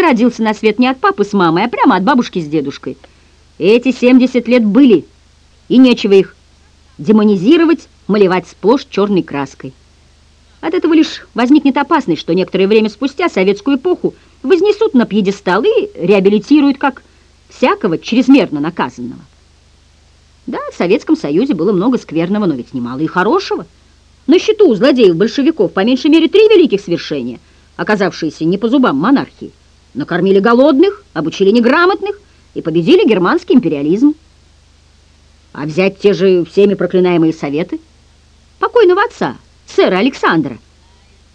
ты родился на свет не от папы с мамой, а прямо от бабушки с дедушкой. Эти 70 лет были, и нечего их демонизировать, малевать сплошь черной краской. От этого лишь возникнет опасность, что некоторое время спустя советскую эпоху вознесут на пьедестал и реабилитируют как всякого чрезмерно наказанного. Да, в Советском Союзе было много скверного, но ведь немало и хорошего. На счету у злодеев-большевиков по меньшей мере три великих свершения, оказавшиеся не по зубам монархии. Накормили голодных, обучили неграмотных и победили германский империализм. А взять те же всеми проклинаемые советы? Покойного отца, сэра Александра.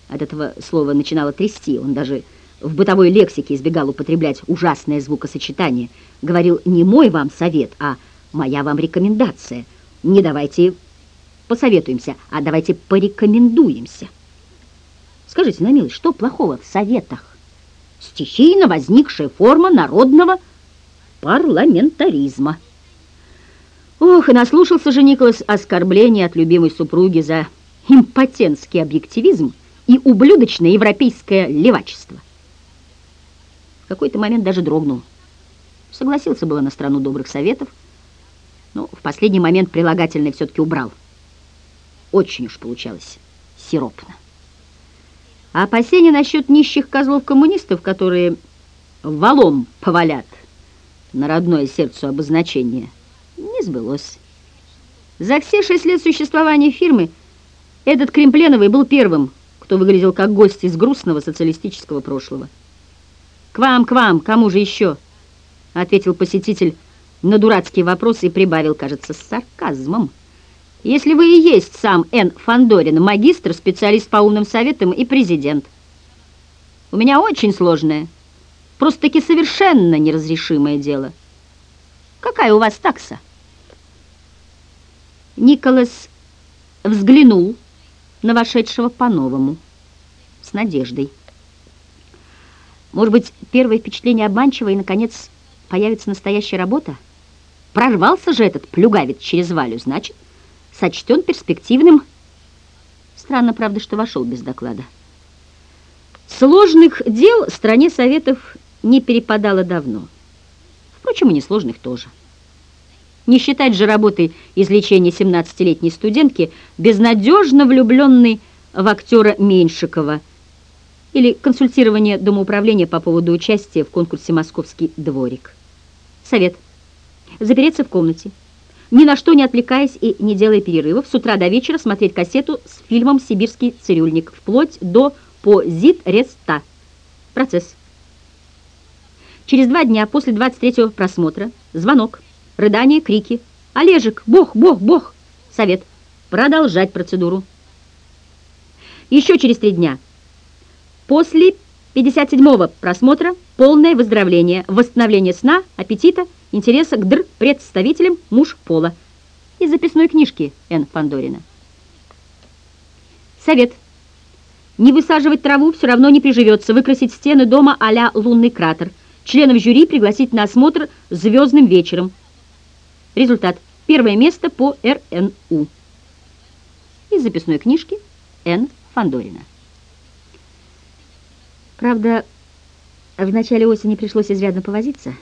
От этого слова начинало трясти, он даже в бытовой лексике избегал употреблять ужасное звукосочетание. Говорил не мой вам совет, а моя вам рекомендация. Не давайте посоветуемся, а давайте порекомендуемся. Скажите на милость, что плохого в советах? Стихийно возникшая форма народного парламентаризма. Ох, и наслушался же Николас оскорблений от любимой супруги за импотентский объективизм и ублюдочное европейское левачество. В какой-то момент даже дрогнул. Согласился было на страну добрых советов, но в последний момент прилагательное все-таки убрал. Очень уж получалось сиропно. А опасения насчет нищих козлов-коммунистов, которые валом повалят на родное сердцу обозначение, не сбылось. За все шесть лет существования фирмы этот Кремпленовый был первым, кто выглядел как гость из грустного социалистического прошлого. «К вам, к вам, кому же еще?» — ответил посетитель на дурацкий вопрос и прибавил, кажется, с сарказмом. «Если вы и есть сам Н. Фандорин, магистр, специалист по умным советам и президент. У меня очень сложное, просто-таки совершенно неразрешимое дело. Какая у вас такса?» Николас взглянул на вошедшего по-новому, с надеждой. Может быть, первое впечатление обманчиво, и, наконец, появится настоящая работа? Прорвался же этот плюгавец через Валю, значит, сочтен перспективным. Странно, правда, что вошел без доклада. Сложных дел стране Советов не перепадало давно. Впрочем, и несложных тоже. Не считать же работой излечения 17-летней студентки, безнадежно влюбленной в актера Меньшикова – или консультирование Домоуправления по поводу участия в конкурсе «Московский дворик». Совет. Запереться в комнате. Ни на что не отвлекаясь и не делая перерывов, с утра до вечера смотреть кассету с фильмом «Сибирский цирюльник» вплоть до позит-реста. Процесс. Через два дня после 23-го просмотра звонок, рыдание, крики. «Олежек! Бог! Бог! Бог!» Совет. Продолжать процедуру. Еще через три дня – После 57-го просмотра полное выздоровление, восстановление сна, аппетита, интереса к др представителям муж пола. Из записной книжки Н. Фандорина. Совет. Не высаживать траву все равно не приживется. Выкрасить стены дома а лунный кратер. Членов жюри пригласить на осмотр звездным вечером. Результат. Первое место по РНУ. Из записной книжки Н. Фандорина. Правда, в начале осени пришлось изрядно повозиться,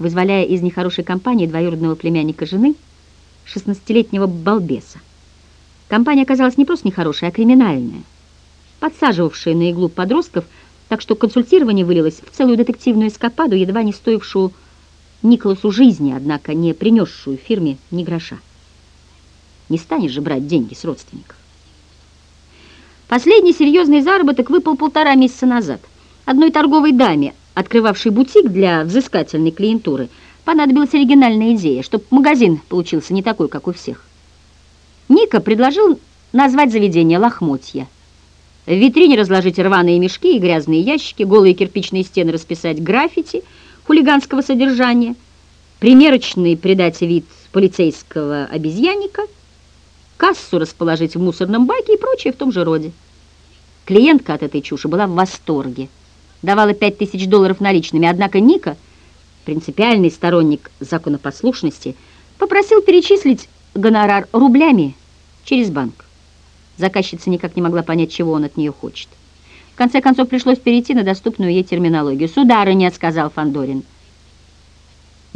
вызволяя из нехорошей компании двоюродного племянника жены, 16-летнего балбеса. Компания оказалась не просто нехорошая, а криминальная, подсаживавшая на иглу подростков, так что консультирование вылилось в целую детективную эскападу, едва не стоившую Николасу жизни, однако не принесшую фирме ни гроша. Не станешь же брать деньги с родственников. Последний серьезный заработок выпал полтора месяца назад. Одной торговой даме, открывавшей бутик для взыскательной клиентуры, понадобилась оригинальная идея, чтобы магазин получился не такой, как у всех. Ника предложил назвать заведение «Лохмотья». В витрине разложить рваные мешки и грязные ящики, голые кирпичные стены расписать граффити хулиганского содержания, примерочный придать вид полицейского обезьянника – кассу расположить в мусорном баке и прочее в том же роде. Клиентка от этой чуши была в восторге. Давала пять тысяч долларов наличными, однако Ника, принципиальный сторонник законопослушности, попросил перечислить гонорар рублями через банк. Заказчица никак не могла понять, чего он от нее хочет. конце концов пришлось перейти на доступную ей терминологию. «Сударыня», — сказал Фандорин, —